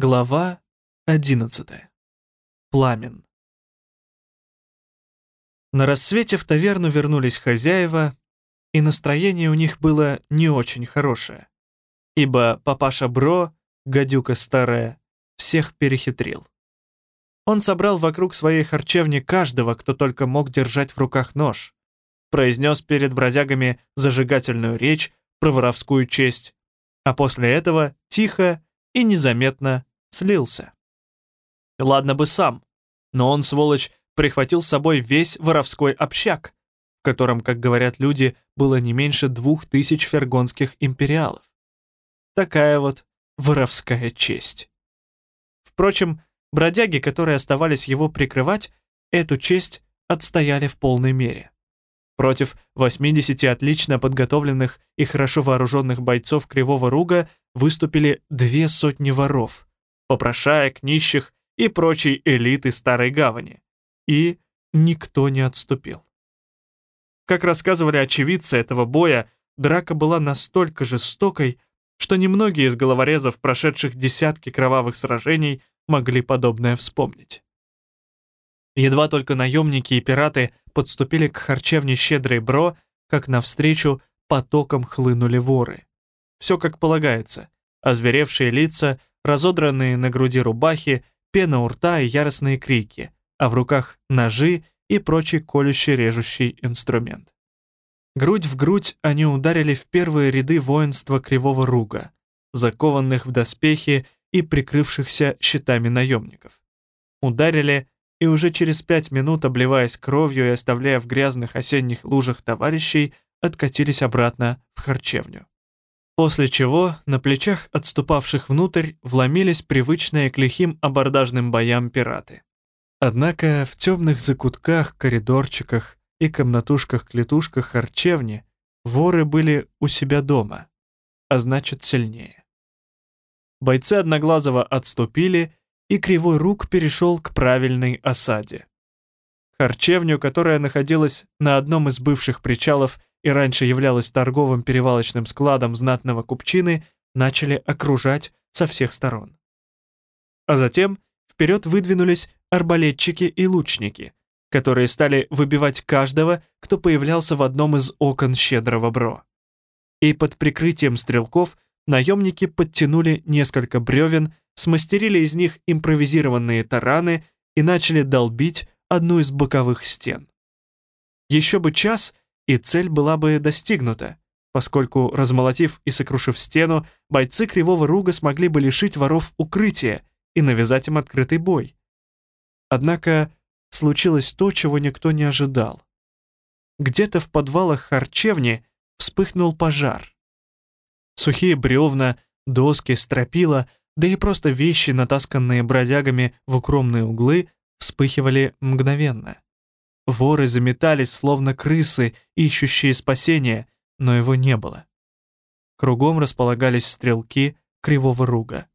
Глава 11. Пламен. На рассвете в таверну вернулись хозяева, и настроение у них было не очень хорошее, ибо папаша Бро, гадюка старая, всех перехитрил. Он собрал вокруг своей харчевни каждого, кто только мог держать в руках нож, произнес перед бродягами зажигательную речь про воровскую честь, а после этого тихо и незаметно слился. Ладно бы сам, но он, сволочь, прихватил с собой весь воровской общак, в котором, как говорят люди, было не меньше двух тысяч фергонских империалов. Такая вот воровская честь. Впрочем, бродяги, которые оставались его прикрывать, эту честь отстояли в полной мере. Против 80 отлично подготовленных и хорошо вооруженных бойцов Кривого Руга выступили две сотни воров — попрошаек, нищих и прочей элиты Старой Гавани. И никто не отступил. Как рассказывали очевидцы этого боя, драка была настолько жестокой, что немногие из головорезов, прошедших десятки кровавых сражений, могли подобное вспомнить. Едва только наемники и пираты подступили к харчевне «Щедрый Бро», как навстречу потоком хлынули воры. Все как полагается, озверевшие лица разодранные на груди рубахи, пена у рта и яростные крики, а в руках ножи и прочий колющий режущий инструмент. Грудь в грудь они ударили в первые ряды воинства Кривого Руга, закованных в доспехи и прикрывшихся щитами наемников. Ударили, и уже через пять минут, обливаясь кровью и оставляя в грязных осенних лужах товарищей, откатились обратно в харчевню. После чего на плечах отступавших внутрь вломились привычные к лихим абордажным боям пираты. Однако в темных закутках, коридорчиках и комнатушках-клетушках харчевни воры были у себя дома, а значит сильнее. Бойцы Одноглазого отступили, и Кривой Рук перешел к правильной осаде. Харчевню, которая находилась на одном из бывших причалов и раньше являлась торговым перевалочным складом знатного купчины, начали окружать со всех сторон. А затем вперед выдвинулись арбалетчики и лучники, которые стали выбивать каждого, кто появлялся в одном из окон щедрого бро. И под прикрытием стрелков наемники подтянули несколько бревен, смастерили из них импровизированные тараны и начали долбить одну из боковых стен. Еще бы час — и цель была бы достигнута, поскольку, размолотив и сокрушив стену, бойцы Кривого Руга смогли бы лишить воров укрытия и навязать им открытый бой. Однако случилось то, чего никто не ожидал. Где-то в подвалах харчевни вспыхнул пожар. Сухие бревна, доски, стропила, да и просто вещи, натасканные бродягами в укромные углы, вспыхивали мгновенно. Воры заметались, словно крысы, ищущие спасения, но его не было. Кругом располагались стрелки Кривого Руга.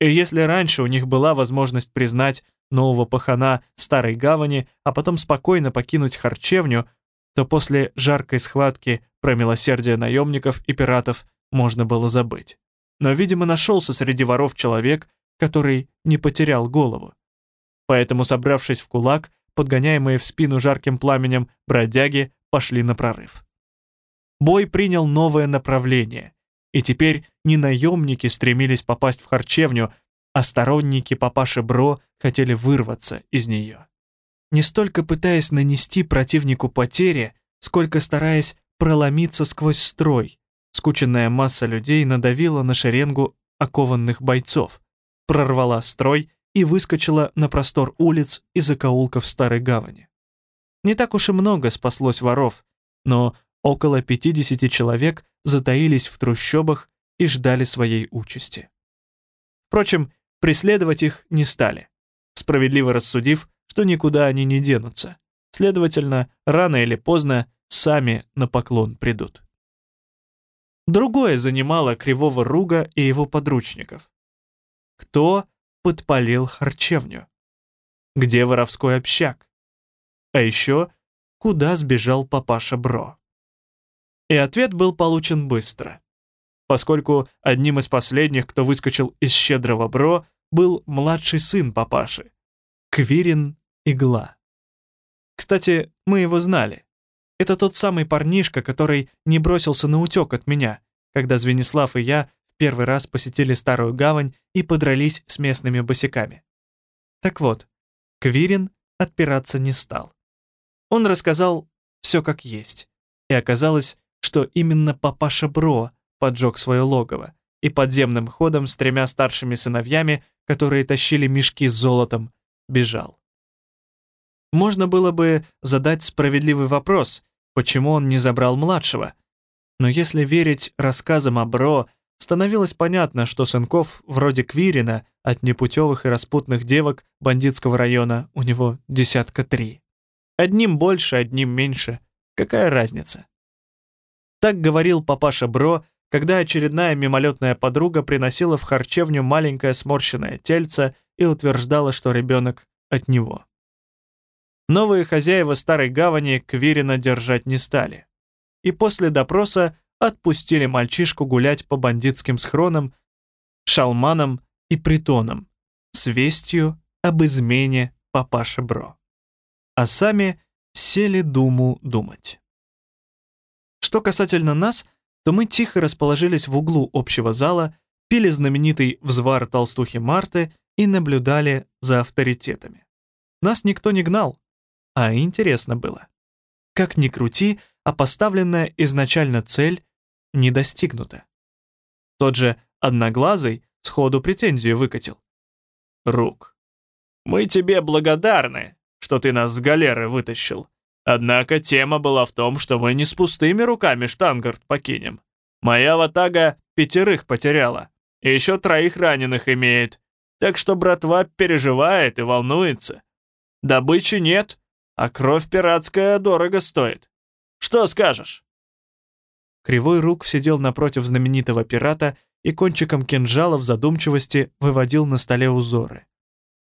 И если раньше у них была возможность признать нового пахана Старой Гавани, а потом спокойно покинуть харчевню, то после жаркой схватки про милосердие наемников и пиратов можно было забыть. Но, видимо, нашелся среди воров человек, который не потерял голову. Поэтому, собравшись в кулак, подгоняемые в спину жарким пламенем бродяги, пошли на прорыв. Бой принял новое направление, и теперь не наемники стремились попасть в харчевню, а сторонники папаши Бро хотели вырваться из нее. Не столько пытаясь нанести противнику потери, сколько стараясь проломиться сквозь строй, скученная масса людей надавила на шеренгу окованных бойцов, прорвала строй и выскочила на простор улиц и закоулков Старой Гавани. Не так уж и много спаслось воров, но около 50 человек затаились в трущобах и ждали своей участи. Впрочем, преследовать их не стали, справедливо рассудив, что никуда они не денутся. Следовательно, рано или поздно сами на поклон придут. Другое занимало Кривого Руга и его подручников. Кто подпалил харчевню? Где воровской общак? А еще, куда сбежал папаша Бро? И ответ был получен быстро. поскольку одним из последних, кто выскочил из щедрого бро, был младший сын папаши, Квирин Игла. Кстати, мы его знали. Это тот самый парнишка, который не бросился на утек от меня, когда Звенислав и я первый раз посетили Старую Гавань и подрались с местными босиками. Так вот, Квирин отпираться не стал. Он рассказал все как есть, и оказалось, что именно папаша Бро поджег свое логово и подземным ходом с тремя старшими сыновьями, которые тащили мешки с золотом, бежал. Можно было бы задать справедливый вопрос, почему он не забрал младшего. Но если верить рассказам о Бро, становилось понятно, что сынков вроде Квирина от непутевых и распутных девок бандитского района у него десятка три. Одним больше, одним меньше. Какая разница? Так говорил папаша Бро, когда очередная мимолетная подруга приносила в харчевню маленькое сморщенное тельце и утверждала, что ребенок от него. Новые хозяева старой гавани Квирина держать не стали. И после допроса отпустили мальчишку гулять по бандитским схронам, шалманам и притонам с вестью об измене папаши Бро. А сами сели думу думать. Что касательно нас, то мы тихо расположились в углу общего зала, пили знаменитый взвар толстухи Марты и наблюдали за авторитетами. Нас никто не гнал, а интересно было. Как ни крути, а поставленная изначально цель не достигнута. Тот же Одноглазый сходу претензию выкатил. «Рук, мы тебе благодарны, что ты нас с галеры вытащил. Однако тема была в том, что мы не с пустыми руками штангард покинем. Моя ватага пятерых потеряла, и еще троих раненых имеет, так что братва переживает и волнуется. Добычи нет, а кровь пиратская дорого стоит. Что скажешь?» Кривой рук сидел напротив знаменитого пирата и кончиком кинжала в задумчивости выводил на столе узоры.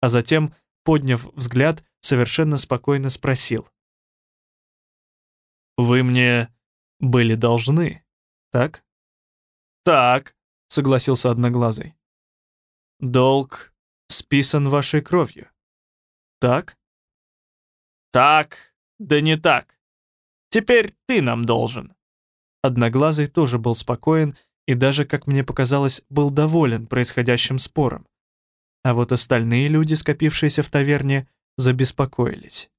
А затем, подняв взгляд, совершенно спокойно спросил. «Вы мне были должны, так?» «Так», — согласился Одноглазый. «Долг списан вашей кровью, так?» «Так, да не так. Теперь ты нам должен». Одноглазый тоже был спокоен и даже, как мне показалось, был доволен происходящим спором. А вот остальные люди, скопившиеся в таверне, забеспокоились.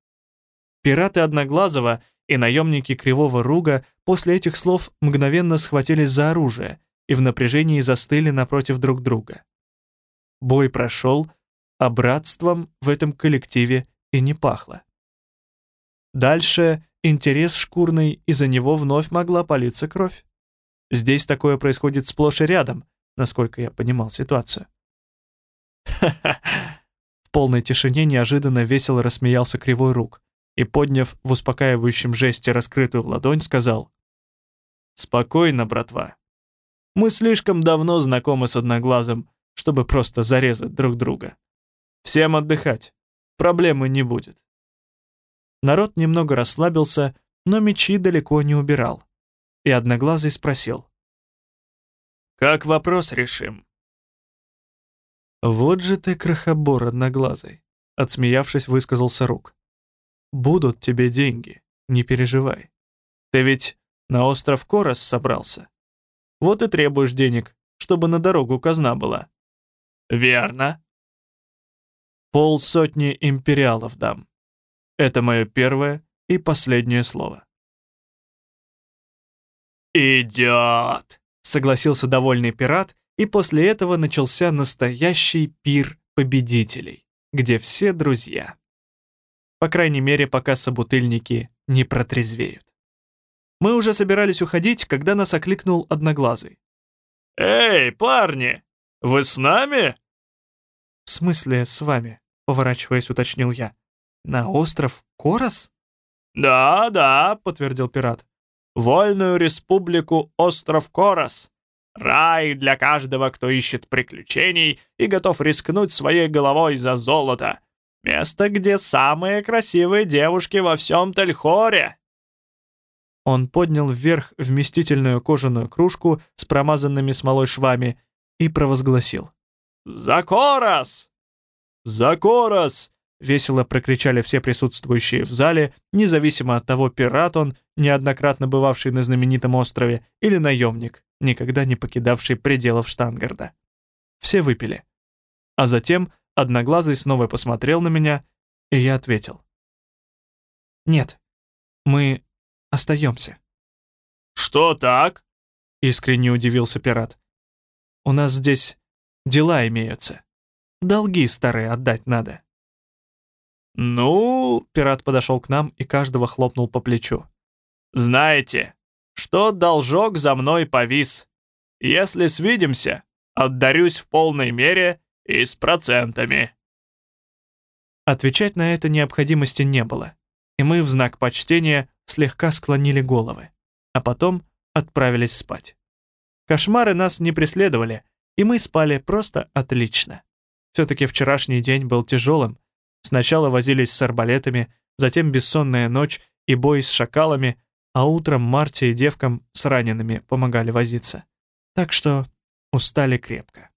Пираты Одноглазого и наемники Кривого Руга после этих слов мгновенно схватились за оружие и в напряжении застыли напротив друг друга. Бой прошел, а братством в этом коллективе и не пахло. Дальше интерес шкурный, и за него вновь могла палиться кровь. Здесь такое происходит сплошь и рядом, насколько я понимал ситуацию. «Ха-ха!» В полной тишине неожиданно весело рассмеялся Кривой Рук и, подняв в успокаивающем жесте раскрытую ладонь, сказал «Спокойно, братва. Мы слишком давно знакомы с Одноглазым, чтобы просто зарезать друг друга. Всем отдыхать. Проблемы не будет. Народ немного расслабился, но мечи далеко не убирал. И Одноглазый спросил. «Как вопрос решим?» «Вот же ты крохобор Одноглазый», — отсмеявшись, высказался Рук. «Будут тебе деньги, не переживай. Ты ведь на остров Корос собрался. Вот и требуешь денег, чтобы на дорогу казна была». «Верно». «Полсотни империалов дам», это мое первое и последнее слово. «Идет!» — согласился довольный пират, и после этого начался настоящий пир победителей, где все друзья. По крайней мере, пока собутыльники не протрезвеют. Мы уже собирались уходить, когда нас окликнул Одноглазый. «Эй, парни, вы с нами?» «В смысле с вами?» — поворачиваясь, уточнил я. «На остров Корос?» «Да, да», — подтвердил пират. «Вольную республику остров Корос. Рай для каждого, кто ищет приключений и готов рискнуть своей головой за золото. Место, где самые красивые девушки во всем Тельхоре». Он поднял вверх вместительную кожаную кружку с промазанными смолой швами и провозгласил. «Закорос!» «Закорос!» — весело прокричали все присутствующие в зале, независимо от того, пират он, неоднократно бывавший на знаменитом острове, или наемник, никогда не покидавший пределов Штангарда. Все выпили. А затем Одноглазый снова посмотрел на меня, и я ответил. «Нет, мы остаемся». «Что так?» — искренне удивился пират. «У нас здесь дела имеются. Долги старые отдать надо». «Ну...» — пират подошел к нам и каждого хлопнул по плечу. «Знаете, что должок за мной повис. Если свидимся, отдарюсь в полной мере и с процентами». Отвечать на это необходимости не было, и мы в знак почтения слегка склонили головы, а потом отправились спать. Кошмары нас не преследовали, и мы спали просто отлично. Все-таки вчерашний день был тяжелым. Сначала возились с арбалетами, затем бессонная ночь и бой с шакалами, а утром Марте и девкам с ранеными помогали возиться. Так что устали крепко.